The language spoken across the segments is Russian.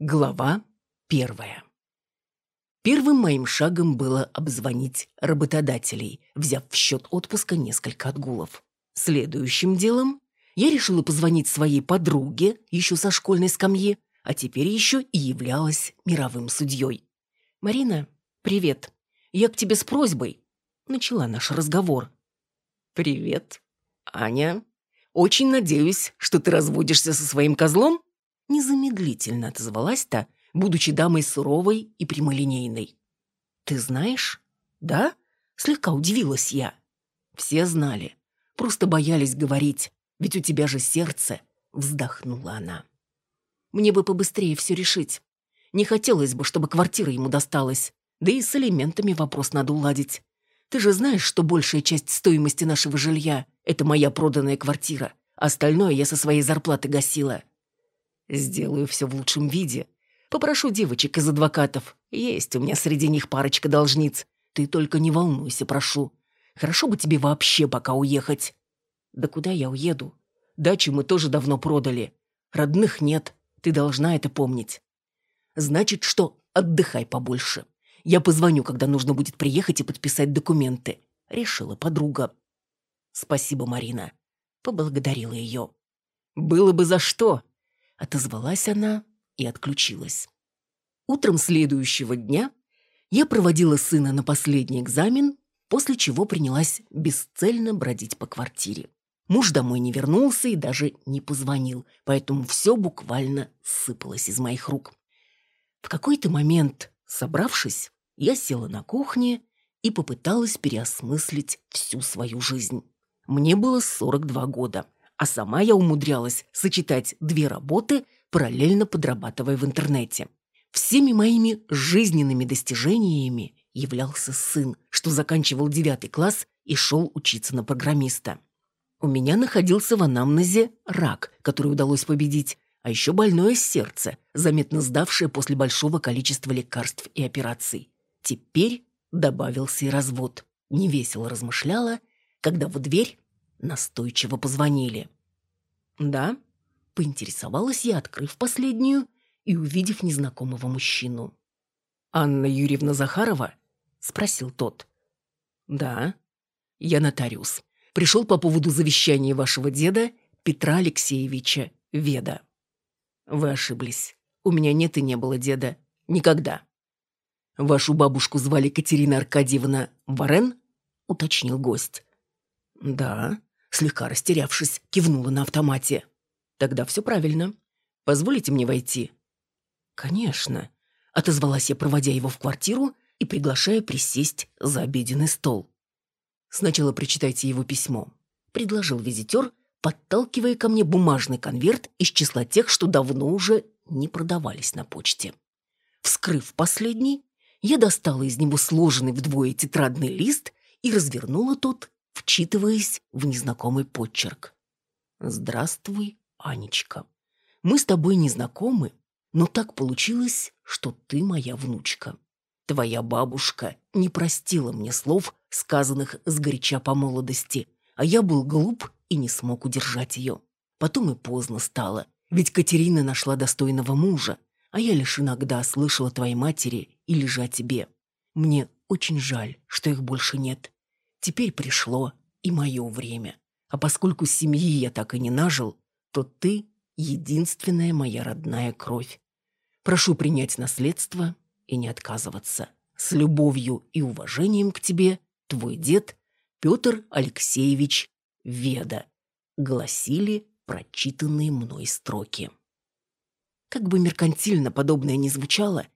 Глава первая. Первым моим шагом было обзвонить работодателей, взяв в счет отпуска несколько отгулов. Следующим делом я решила позвонить своей подруге, еще со школьной скамьи, а теперь еще и являлась мировым судьей. «Марина, привет. Я к тебе с просьбой». Начала наш разговор. «Привет, Аня. Очень надеюсь, что ты разводишься со своим козлом?» Незамедлительно отозвалась та, будучи дамой суровой и прямолинейной. «Ты знаешь?» «Да?» Слегка удивилась я. Все знали. Просто боялись говорить, ведь у тебя же сердце, вздохнула она. Мне бы побыстрее все решить. Не хотелось бы, чтобы квартира ему досталась. Да и с элементами вопрос надо уладить. Ты же знаешь, что большая часть стоимости нашего жилья – это моя проданная квартира. Остальное я со своей зарплаты гасила. Сделаю все в лучшем виде. Попрошу девочек из адвокатов. Есть у меня среди них парочка должниц. Ты только не волнуйся, прошу. Хорошо бы тебе вообще пока уехать. Да куда я уеду? Дачу мы тоже давно продали. Родных нет. Ты должна это помнить. Значит, что отдыхай побольше. Я позвоню, когда нужно будет приехать и подписать документы. Решила подруга. Спасибо, Марина. Поблагодарила ее. Было бы за что. Отозвалась она и отключилась. Утром следующего дня я проводила сына на последний экзамен, после чего принялась бесцельно бродить по квартире. Муж домой не вернулся и даже не позвонил, поэтому все буквально сыпалось из моих рук. В какой-то момент, собравшись, я села на кухне и попыталась переосмыслить всю свою жизнь. Мне было 42 года а сама я умудрялась сочетать две работы, параллельно подрабатывая в интернете. Всеми моими жизненными достижениями являлся сын, что заканчивал девятый класс и шел учиться на программиста. У меня находился в анамнезе рак, который удалось победить, а еще больное сердце, заметно сдавшее после большого количества лекарств и операций. Теперь добавился и развод. Невесело размышляла, когда в дверь Настойчиво позвонили. «Да?» — поинтересовалась я, открыв последнюю и увидев незнакомого мужчину. «Анна Юрьевна Захарова?» — спросил тот. «Да. Я нотариус. Пришел по поводу завещания вашего деда Петра Алексеевича Веда». «Вы ошиблись. У меня нет и не было деда. Никогда». «Вашу бабушку звали Катерина Аркадьевна Варен?» — уточнил гость. «Да», Слегка растерявшись, кивнула на автомате. «Тогда все правильно. Позволите мне войти?» «Конечно», — отозвалась я, проводя его в квартиру и приглашая присесть за обеденный стол. «Сначала прочитайте его письмо», — предложил визитер, подталкивая ко мне бумажный конверт из числа тех, что давно уже не продавались на почте. Вскрыв последний, я достала из него сложенный вдвое тетрадный лист и развернула тот вчитываясь в незнакомый подчерк. «Здравствуй, Анечка. Мы с тобой не знакомы, но так получилось, что ты моя внучка. Твоя бабушка не простила мне слов, сказанных сгоряча по молодости, а я был глуп и не смог удержать ее. Потом и поздно стало, ведь Катерина нашла достойного мужа, а я лишь иногда слышала твоей матери и лежа тебе. Мне очень жаль, что их больше нет. Теперь пришло и мое время. А поскольку семьи я так и не нажил, то ты — единственная моя родная кровь. Прошу принять наследство и не отказываться. С любовью и уважением к тебе, твой дед Петр Алексеевич Веда, гласили прочитанные мной строки. Как бы меркантильно подобное ни звучало,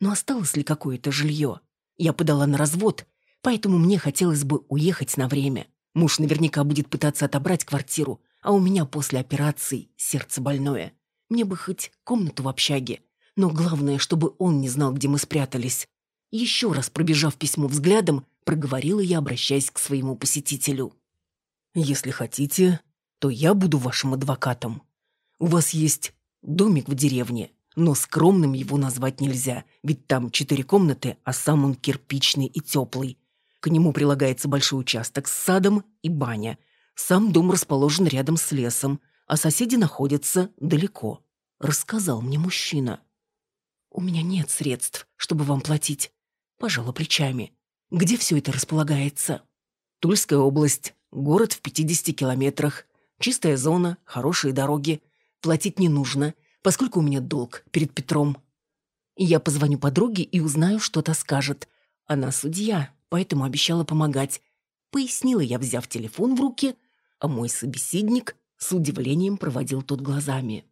но осталось ли какое-то жилье? Я подала на развод — Поэтому мне хотелось бы уехать на время. Муж наверняка будет пытаться отобрать квартиру, а у меня после операции сердце больное. Мне бы хоть комнату в общаге. Но главное, чтобы он не знал, где мы спрятались. Еще раз пробежав письмо взглядом, проговорила я, обращаясь к своему посетителю. «Если хотите, то я буду вашим адвокатом. У вас есть домик в деревне, но скромным его назвать нельзя, ведь там четыре комнаты, а сам он кирпичный и теплый. К нему прилагается большой участок с садом и баня. Сам дом расположен рядом с лесом, а соседи находятся далеко. Рассказал мне мужчина. У меня нет средств, чтобы вам платить. Пожала плечами. Где все это располагается? Тульская область. Город в 50 километрах. Чистая зона, хорошие дороги. Платить не нужно, поскольку у меня долг перед Петром. Я позвоню подруге и узнаю, что та скажет. Она судья, поэтому обещала помогать. Пояснила я, взяв телефон в руки, а мой собеседник с удивлением проводил тот глазами.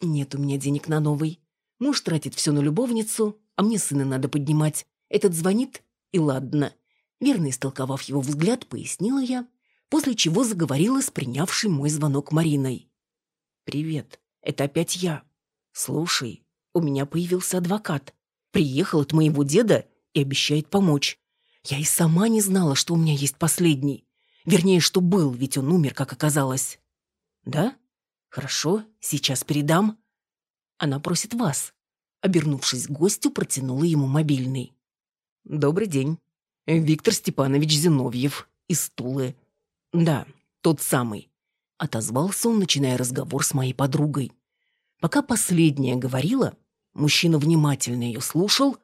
Нет у меня денег на новый. Муж тратит все на любовницу, а мне сына надо поднимать. Этот звонит, и ладно. Верно истолковав его взгляд, пояснила я, после чего заговорила с принявшей мой звонок Мариной. «Привет, это опять я. Слушай, у меня появился адвокат. Приехал от моего деда и обещает помочь. Я и сама не знала, что у меня есть последний. Вернее, что был, ведь он умер, как оказалось. Да? Хорошо, сейчас передам. Она просит вас. Обернувшись к гостю, протянула ему мобильный. Добрый день. Виктор Степанович Зиновьев из Тулы. Да, тот самый. Отозвался он, начиная разговор с моей подругой. Пока последняя говорила, Мужчина внимательно ее слушал,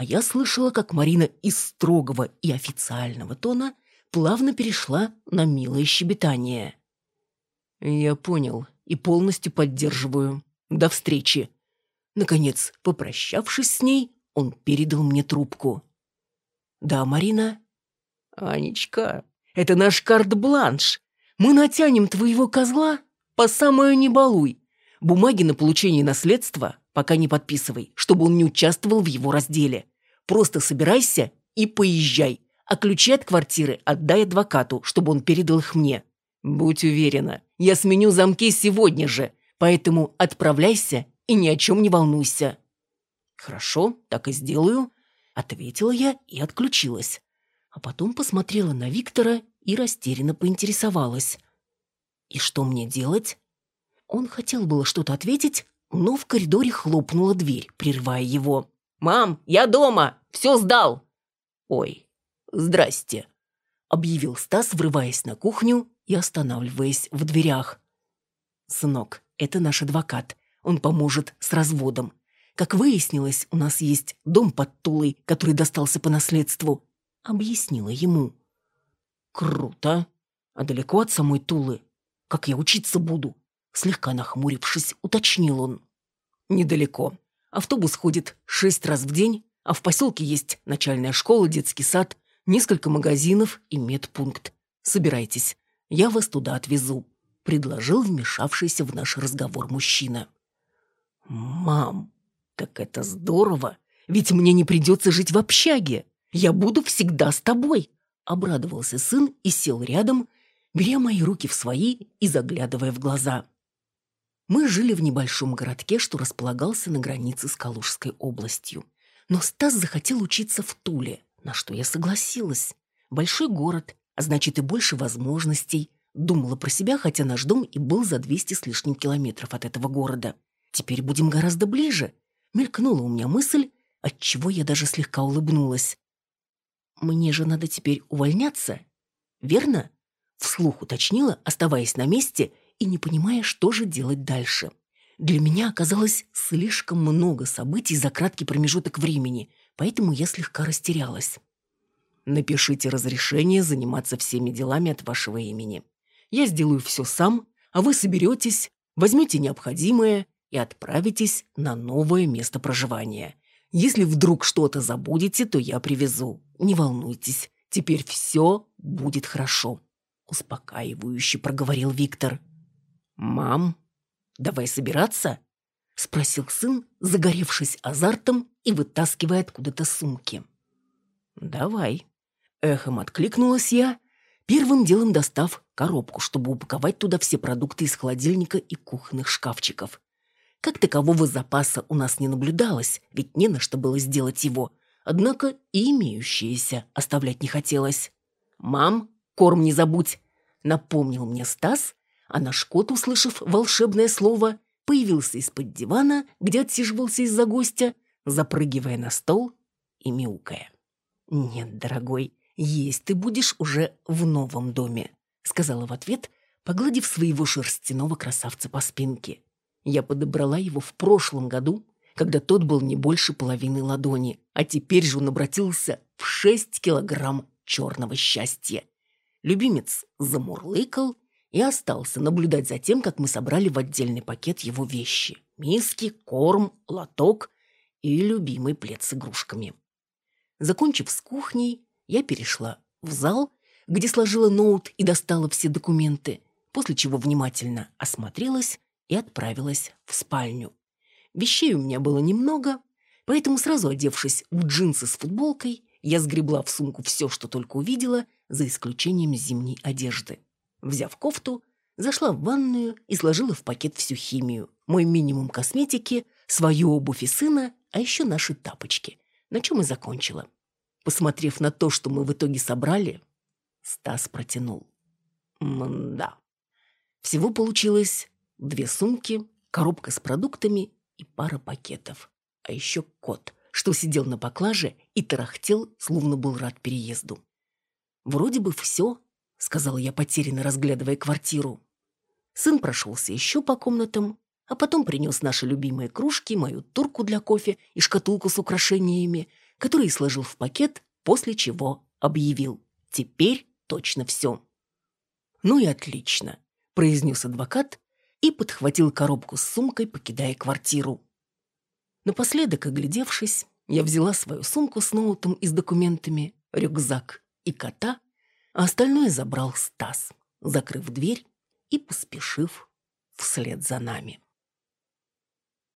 а я слышала, как Марина из строгого и официального тона плавно перешла на милое щебетание. «Я понял и полностью поддерживаю. До встречи». Наконец, попрощавшись с ней, он передал мне трубку. «Да, Марина?» «Анечка, это наш карт-бланш. Мы натянем твоего козла по самую не балуй. Бумаги на получение наследства пока не подписывай, чтобы он не участвовал в его разделе. Просто собирайся и поезжай, а ключи от квартиры отдай адвокату, чтобы он передал их мне. Будь уверена, я сменю замки сегодня же, поэтому отправляйся и ни о чем не волнуйся». «Хорошо, так и сделаю», — ответила я и отключилась. А потом посмотрела на Виктора и растерянно поинтересовалась. «И что мне делать?» Он хотел было что-то ответить, но в коридоре хлопнула дверь, прерывая его. «Мам, я дома! Все сдал!» «Ой, здрасте!» объявил Стас, врываясь на кухню и останавливаясь в дверях. «Сынок, это наш адвокат. Он поможет с разводом. Как выяснилось, у нас есть дом под Тулой, который достался по наследству», — объяснила ему. «Круто. А далеко от самой Тулы? Как я учиться буду?» Слегка нахмурившись, уточнил он. «Недалеко. Автобус ходит шесть раз в день, а в поселке есть начальная школа, детский сад, несколько магазинов и медпункт. Собирайтесь, я вас туда отвезу», — предложил вмешавшийся в наш разговор мужчина. «Мам, как это здорово! Ведь мне не придется жить в общаге. Я буду всегда с тобой!» Обрадовался сын и сел рядом, беря мои руки в свои и заглядывая в глаза. Мы жили в небольшом городке, что располагался на границе с Калужской областью. Но Стас захотел учиться в Туле, на что я согласилась. Большой город, а значит и больше возможностей. Думала про себя, хотя наш дом и был за 200 с лишним километров от этого города. Теперь будем гораздо ближе. Мелькнула у меня мысль, отчего я даже слегка улыбнулась. Мне же надо теперь увольняться, верно? Вслух уточнила, оставаясь на месте и не понимая, что же делать дальше. Для меня оказалось слишком много событий за краткий промежуток времени, поэтому я слегка растерялась. Напишите разрешение заниматься всеми делами от вашего имени. Я сделаю все сам, а вы соберетесь, возьмете необходимое и отправитесь на новое место проживания. Если вдруг что-то забудете, то я привезу. Не волнуйтесь, теперь все будет хорошо. Успокаивающе проговорил Виктор. «Мам, давай собираться?» — спросил сын, загоревшись азартом и вытаскивая откуда-то сумки. «Давай», — эхом откликнулась я, первым делом достав коробку, чтобы упаковать туда все продукты из холодильника и кухонных шкафчиков. Как такового запаса у нас не наблюдалось, ведь не на что было сделать его, однако и имеющиеся оставлять не хотелось. «Мам, корм не забудь!» — напомнил мне Стас, а наш кот, услышав волшебное слово, появился из-под дивана, где отсиживался из-за гостя, запрыгивая на стол и мяукая. «Нет, дорогой, есть ты будешь уже в новом доме», сказала в ответ, погладив своего шерстяного красавца по спинке. Я подобрала его в прошлом году, когда тот был не больше половины ладони, а теперь же он обратился в 6 килограмм черного счастья. Любимец замурлыкал и остался наблюдать за тем, как мы собрали в отдельный пакет его вещи. Миски, корм, лоток и любимый плед с игрушками. Закончив с кухней, я перешла в зал, где сложила ноут и достала все документы, после чего внимательно осмотрелась и отправилась в спальню. Вещей у меня было немного, поэтому сразу одевшись в джинсы с футболкой, я сгребла в сумку все, что только увидела, за исключением зимней одежды. Взяв кофту, зашла в ванную и сложила в пакет всю химию, мой минимум косметики, свою обувь и сына, а еще наши тапочки, на чем и закончила. Посмотрев на то, что мы в итоге собрали, Стас протянул. Мда. Всего получилось две сумки, коробка с продуктами и пара пакетов. А еще кот, что сидел на поклаже и тарахтел, словно был рад переезду. Вроде бы все, — сказала я, потерянно разглядывая квартиру. Сын прошелся еще по комнатам, а потом принес наши любимые кружки, мою турку для кофе и шкатулку с украшениями, которые сложил в пакет, после чего объявил «Теперь точно все». «Ну и отлично», — произнес адвокат и подхватил коробку с сумкой, покидая квартиру. Напоследок, оглядевшись, я взяла свою сумку с ноутом и с документами, рюкзак и кота а остальное забрал Стас, закрыв дверь и поспешив вслед за нами.